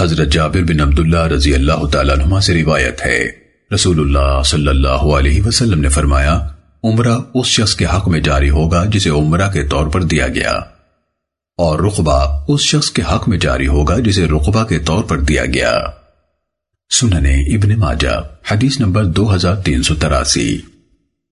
حضرت جابر بن عبداللہ رضی اللہ تعالیٰ عنہ سے روایت ہے۔ رسول اللہ صلی اللہ علیہ وسلم نے فرمایا، عمرہ اس شخص کے حق میں جاری ہوگا جسے عمرہ کے طور پر دیا گیا۔ اور رقبہ اس شخص کے حق میں جاری ہوگا جسے رقبہ کے طور پر دیا گیا۔ سننے ابن ماجہ، حدیث نمبر دو ہزار تین سو تراسی۔